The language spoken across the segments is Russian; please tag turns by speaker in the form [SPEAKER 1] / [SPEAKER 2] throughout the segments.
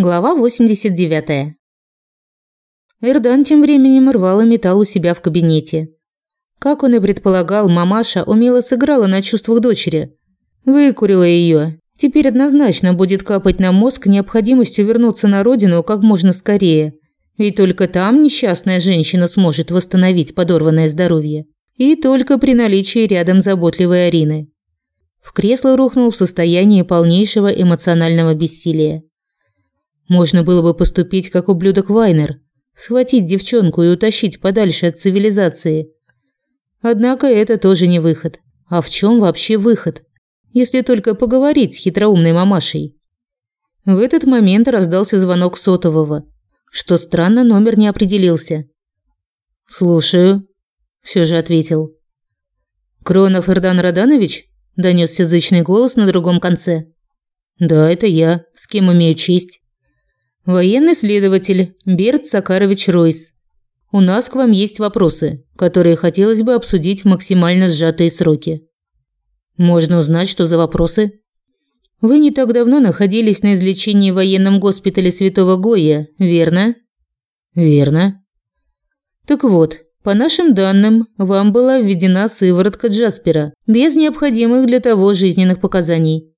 [SPEAKER 1] Глава 89. Эрдан тем временем рвал и металл у себя в кабинете. Как он и предполагал, мамаша умело сыграла на чувствах дочери. Выкурила ее. Теперь однозначно будет капать на мозг необходимостью вернуться на родину как можно скорее. Ведь только там несчастная женщина сможет восстановить подорванное здоровье. И только при наличии рядом заботливой Арины. В кресло рухнул в состоянии полнейшего эмоционального бессилия. Можно было бы поступить как ублюдок Вайнер, схватить девчонку и утащить подальше от цивилизации. Однако это тоже не выход. А в чем вообще выход? Если только поговорить с хитроумной мамашей. В этот момент раздался звонок сотового. Что странно, номер не определился. «Слушаю», – все же ответил. «Кронов Эрдан Раданович?» – донесся зычный голос на другом конце. «Да, это я. С кем имею честь?» Военный следователь Берт Сакарович Ройс. У нас к вам есть вопросы, которые хотелось бы обсудить в максимально сжатые сроки. Можно узнать, что за вопросы? Вы не так давно находились на излечении в военном госпитале Святого Гоя, верно? Верно. Так вот, по нашим данным, вам была введена сыворотка Джаспера без необходимых для того жизненных показаний.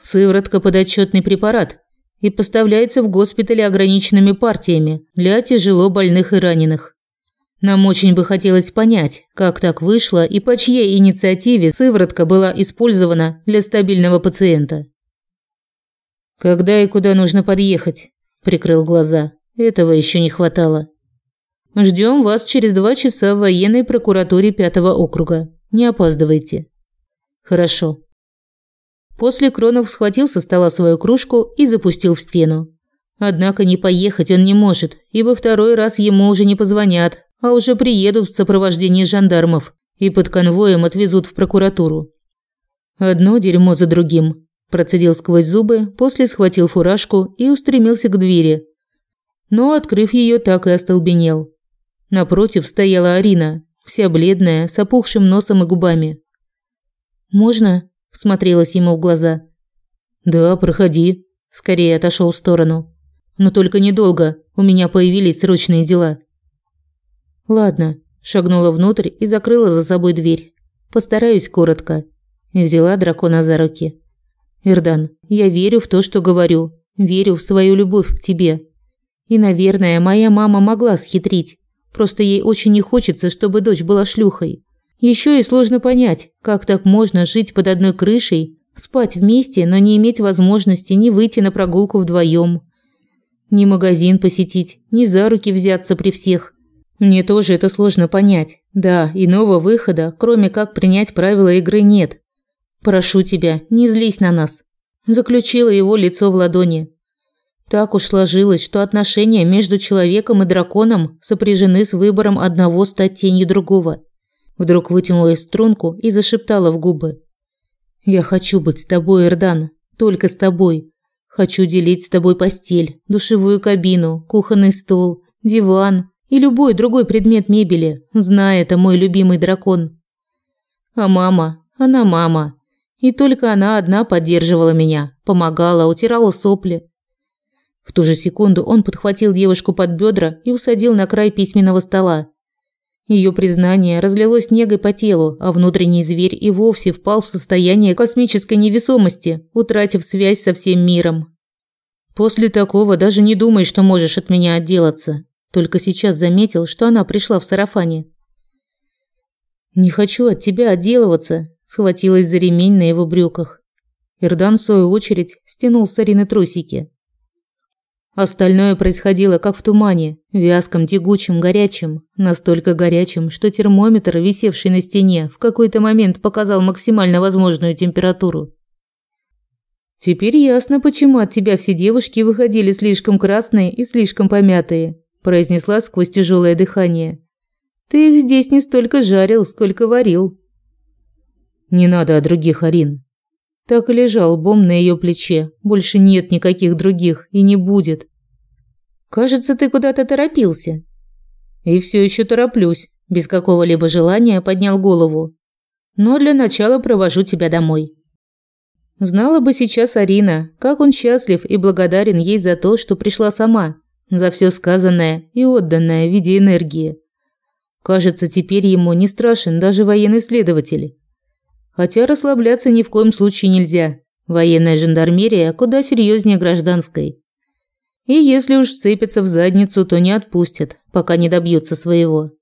[SPEAKER 1] Сыворотка подотчетный препарат, и поставляется в госпитале ограниченными партиями для тяжело больных и раненых. Нам очень бы хотелось понять, как так вышло и по чьей инициативе сыворотка была использована для стабильного пациента. Когда и куда нужно подъехать? прикрыл глаза. Этого еще не хватало. Ждем вас через два часа в военной прокуратуре пятого округа. Не опаздывайте. Хорошо. После Кронов схватил со стола свою кружку и запустил в стену. Однако не поехать он не может, ибо второй раз ему уже не позвонят, а уже приедут в сопровождении жандармов и под конвоем отвезут в прокуратуру. Одно дерьмо за другим. Процедил сквозь зубы, после схватил фуражку и устремился к двери. Но, открыв ее, так и остолбенел. Напротив стояла Арина, вся бледная, с опухшим носом и губами. «Можно?» Смотрелась ему в глаза. «Да, проходи». Скорее отошел в сторону. «Но только недолго. У меня появились срочные дела». «Ладно», – шагнула внутрь и закрыла за собой дверь. «Постараюсь коротко». И взяла дракона за руки. «Ирдан, я верю в то, что говорю. Верю в свою любовь к тебе. И, наверное, моя мама могла схитрить. Просто ей очень не хочется, чтобы дочь была шлюхой. Еще и сложно понять, как так можно жить под одной крышей, спать вместе, но не иметь возможности ни выйти на прогулку вдвоем, ни магазин посетить, ни за руки взяться при всех. Мне тоже это сложно понять. Да, иного выхода, кроме как принять правила игры, нет. Прошу тебя, не злись на нас. Заключила его лицо в ладони. Так уж сложилось, что отношения между человеком и драконом сопряжены с выбором одного стать тенью другого. Вдруг вытянула из струнку и зашептала в губы. «Я хочу быть с тобой, Эрдан, только с тобой. Хочу делить с тобой постель, душевую кабину, кухонный стол, диван и любой другой предмет мебели, зная это мой любимый дракон. А мама, она мама. И только она одна поддерживала меня, помогала, утирала сопли. В ту же секунду он подхватил девушку под бедра и усадил на край письменного стола. Ее признание разлилось негой по телу, а внутренний зверь и вовсе впал в состояние космической невесомости, утратив связь со всем миром. После такого даже не думай, что можешь от меня отделаться. Только сейчас заметил, что она пришла в сарафане. Не хочу от тебя отделываться, схватилась за ремень на его брюках. Ирдан в свою очередь стянул с Арины трусики. Остальное происходило как в тумане, вязком, тягучим, горячим, настолько горячим, что термометр, висевший на стене, в какой-то момент показал максимально возможную температуру. Теперь ясно, почему от тебя все девушки выходили слишком красные и слишком помятые, произнесла сквозь тяжелое дыхание. Ты их здесь не столько жарил, сколько варил. Не надо о других, Арин, так и лежал лбом на ее плече. Больше нет никаких других и не будет. Кажется, ты куда-то торопился. И все еще тороплюсь. Без какого-либо желания поднял голову. Но для начала провожу тебя домой. Знала бы сейчас Арина, как он счастлив и благодарен ей за то, что пришла сама, за все сказанное и отданное в виде энергии. Кажется, теперь ему не страшен даже военный следователь. Хотя расслабляться ни в коем случае нельзя. Военная жандармерия куда серьезнее гражданской. И если уж цепятся в задницу, то не отпустят, пока не добьются своего.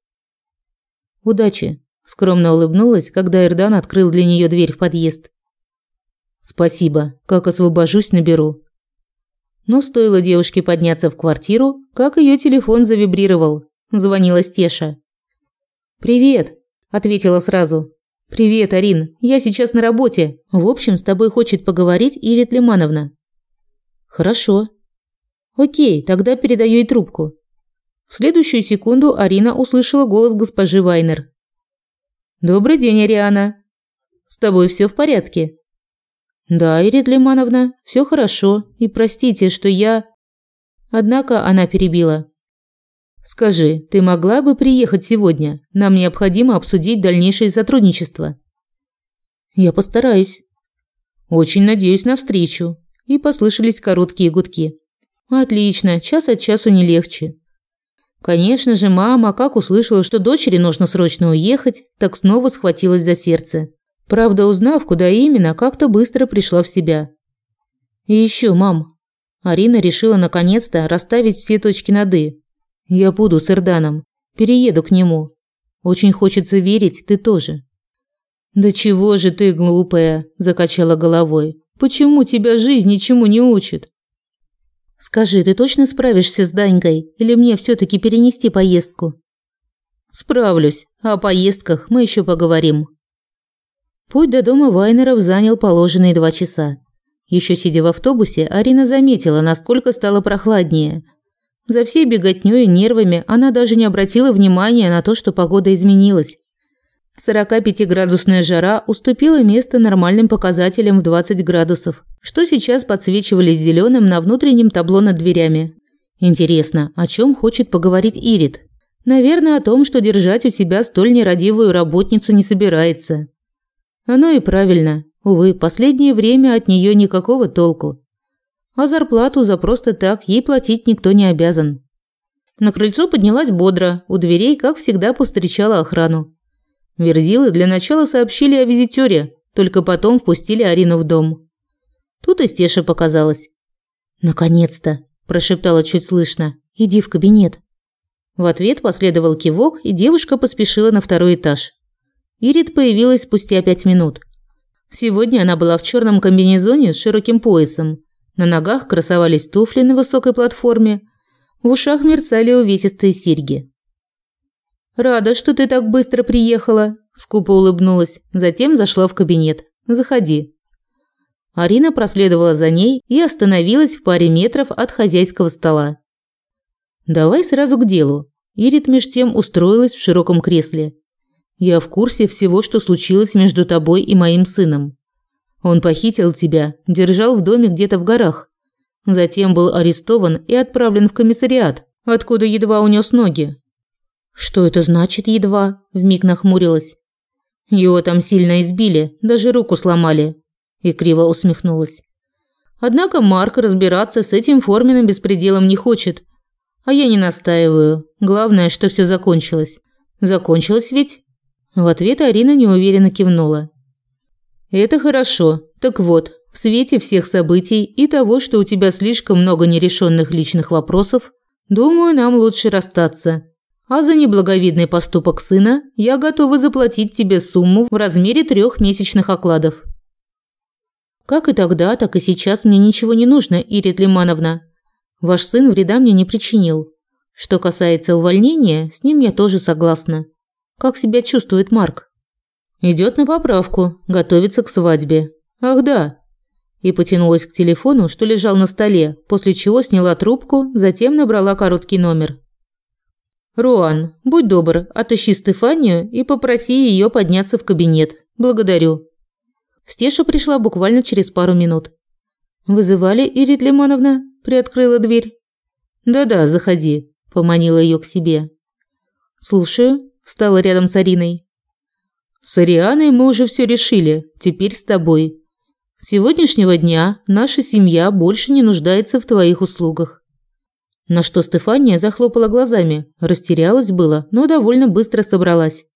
[SPEAKER 1] Удачи, скромно улыбнулась, когда Эрдан открыл для нее дверь в подъезд. Спасибо. Как освобожусь, наберу. Но стоило девушке подняться в квартиру, как ее телефон завибрировал. Звонила Стеша. «Привет», – ответила сразу. «Привет, Арин. Я сейчас на работе. В общем, с тобой хочет поговорить Ирит Лимановна». «Хорошо». «Окей, тогда передаю ей трубку». В следующую секунду Арина услышала голос госпожи Вайнер. «Добрый день, Ариана. С тобой все в порядке?» Да, Ирина Лимановна, все хорошо. И простите, что я Однако она перебила. Скажи, ты могла бы приехать сегодня? Нам необходимо обсудить дальнейшее сотрудничество. Я постараюсь. Очень надеюсь на встречу. И послышались короткие гудки. Отлично, час от часу не легче. Конечно же, мама, как услышала, что дочери нужно срочно уехать, так снова схватилась за сердце. Правда, узнав, куда именно, как-то быстро пришла в себя. И еще, мам. Арина решила наконец-то расставить все точки над «и». Я буду с Эрданом. Перееду к нему. Очень хочется верить, ты тоже. Да чего же ты глупая, закачала головой. Почему тебя жизнь ничему не учит? Скажи, ты точно справишься с Данькой или мне все таки перенести поездку? Справлюсь. О поездках мы еще поговорим. Путь до дома Вайнеров занял положенные два часа. Еще сидя в автобусе, Арина заметила, насколько стало прохладнее. За всей беготнёй и нервами она даже не обратила внимания на то, что погода изменилась. 45-градусная жара уступила место нормальным показателям в 20 градусов, что сейчас подсвечивались зеленым на внутреннем табло над дверями. Интересно, о чем хочет поговорить Ирит? Наверное, о том, что держать у себя столь нерадивую работницу не собирается. Оно и правильно. Увы, последнее время от нее никакого толку. А зарплату за просто так ей платить никто не обязан. На крыльцо поднялась бодро, у дверей, как всегда, повстречала охрану. Верзилы для начала сообщили о визитёре, только потом впустили Арину в дом. Тут и Стеша показалась. «Наконец-то!» – прошептала чуть слышно. «Иди в кабинет». В ответ последовал кивок, и девушка поспешила на второй этаж. Ирит появилась спустя пять минут. Сегодня она была в черном комбинезоне с широким поясом. На ногах красовались туфли на высокой платформе. В ушах мерцали увесистые серьги. «Рада, что ты так быстро приехала», – скупо улыбнулась. Затем зашла в кабинет. «Заходи». Арина проследовала за ней и остановилась в паре метров от хозяйского стола. «Давай сразу к делу». Ирит меж тем устроилась в широком кресле. Я в курсе всего, что случилось между тобой и моим сыном. Он похитил тебя, держал в доме где-то в горах. Затем был арестован и отправлен в комиссариат, откуда едва унес ноги. Что это значит едва? вмиг нахмурилась. Его там сильно избили, даже руку сломали. И криво усмехнулась. Однако Марк разбираться с этим форменным беспределом не хочет. А я не настаиваю. Главное, что все закончилось. Закончилось ведь? В ответ Арина неуверенно кивнула. Это хорошо. Так вот, в свете всех событий и того, что у тебя слишком много нерешенных личных вопросов, думаю, нам лучше расстаться. А за неблаговидный поступок сына я готова заплатить тебе сумму в размере трех месячных окладов. Как и тогда, так и сейчас мне ничего не нужно, Ирит Лимановна. Ваш сын вреда мне не причинил. Что касается увольнения, с ним я тоже согласна. Как себя чувствует Марк? Идет на поправку, готовится к свадьбе. Ах да. И потянулась к телефону, что лежал на столе, после чего сняла трубку, затем набрала короткий номер. Руан, будь добр, отыщи Стефанию и попроси ее подняться в кабинет. Благодарю. Стеша пришла буквально через пару минут. Вызывали, Ирит Лимановна? Приоткрыла дверь. Да-да, заходи, поманила ее к себе. Слушаю встала рядом с Ариной. С Арианой мы уже все решили, теперь с тобой. С сегодняшнего дня наша семья больше не нуждается в твоих услугах. На что Стефания захлопала глазами, растерялась было, но довольно быстро собралась.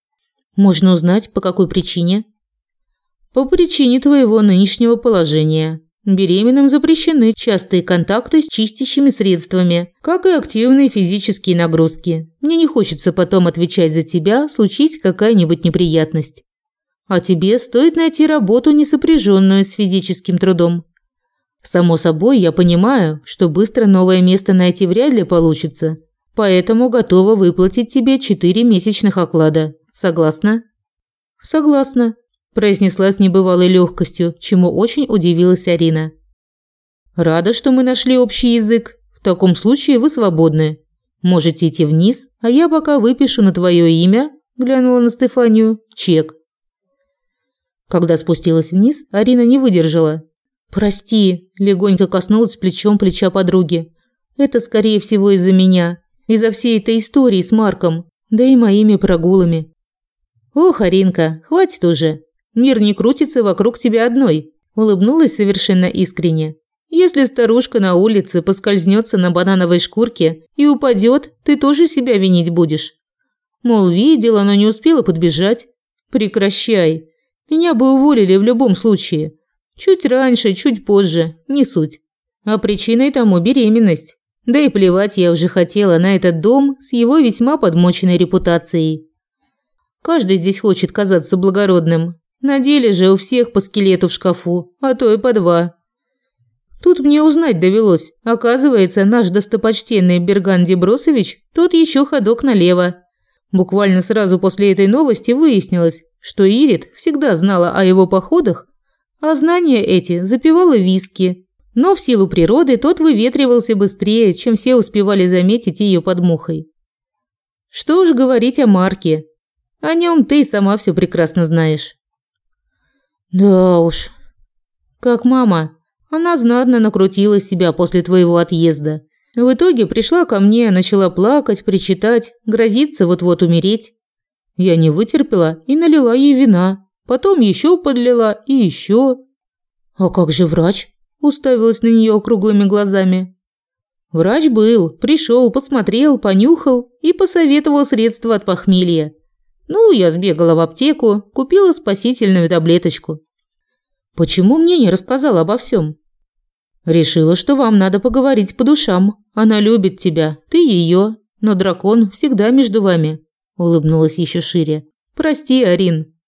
[SPEAKER 1] Можно узнать, по какой причине? По причине твоего нынешнего положения. Беременным запрещены частые контакты с чистящими средствами, как и активные физические нагрузки. Мне не хочется потом отвечать за тебя, случись какая-нибудь неприятность. А тебе стоит найти работу, не сопряженную с физическим трудом. Само собой, я понимаю, что быстро новое место найти вряд ли получится, поэтому готова выплатить тебе четыре месячных оклада. Согласна? Согласна, произнесла с небывалой легкостью, чему очень удивилась Арина. Рада, что мы нашли общий язык. В таком случае вы свободны. Можете идти вниз, а я пока выпишу на твое имя, глянула на Стефанию, чек. Когда спустилась вниз, Арина не выдержала. Прости, легонько коснулась плечом плеча подруги. Это скорее всего из-за меня, из-за всей этой истории с Марком, да и моими прогулами. Ох, Аринка, хватит уже. Мир не крутится вокруг тебя одной, улыбнулась совершенно искренне. Если старушка на улице поскользнется на банановой шкурке и упадет, ты тоже себя винить будешь. Мол, видела, но не успела подбежать. Прекращай. Меня бы уволили в любом случае. Чуть раньше, чуть позже, не суть. А причиной тому беременность. Да и плевать я уже хотела на этот дом с его весьма подмоченной репутацией. Каждый здесь хочет казаться благородным, на деле же у всех по скелету в шкафу, а то и по два. Тут мне узнать довелось. Оказывается, наш достопочтенный Берган Дебросович тот еще ходок налево. Буквально сразу после этой новости выяснилось, что Ирит всегда знала о его походах, а знания эти запивала виски. Но в силу природы тот выветривался быстрее, чем все успевали заметить ее под мухой. Что уж говорить о Марке. О нем ты сама все прекрасно знаешь. Да уж. Как мама. Она знатно накрутила себя после твоего отъезда. В итоге пришла ко мне, начала плакать, причитать, грозиться вот-вот умереть. Я не вытерпела и налила ей вина. Потом еще подлила и еще. А как же врач? Уставилась на нее круглыми глазами. Врач был, пришел, посмотрел, понюхал и посоветовал средства от похмелья. Ну, я сбегала в аптеку, купила спасительную таблеточку. Почему мне не рассказала обо всем? Решила, что вам надо поговорить по душам. Она любит тебя, ты ее, но дракон всегда между вами. Улыбнулась еще шире. Прости, Арин.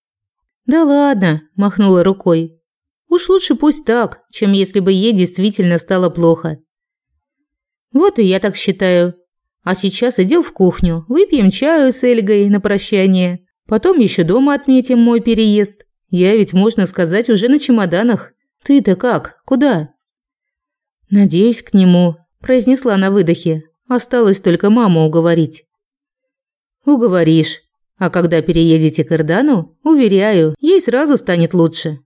[SPEAKER 1] Да ладно, махнула рукой. Уж лучше пусть так, чем если бы ей действительно стало плохо. Вот и я так считаю. А сейчас идем в кухню, выпьем чаю с Эльгой на прощание. Потом еще дома отметим мой переезд. Я ведь, можно сказать, уже на чемоданах. Ты-то как? Куда? Надеюсь, к нему, произнесла на выдохе. Осталось только маму уговорить. Уговоришь. А когда переедете к Ирдану, уверяю, ей сразу станет лучше.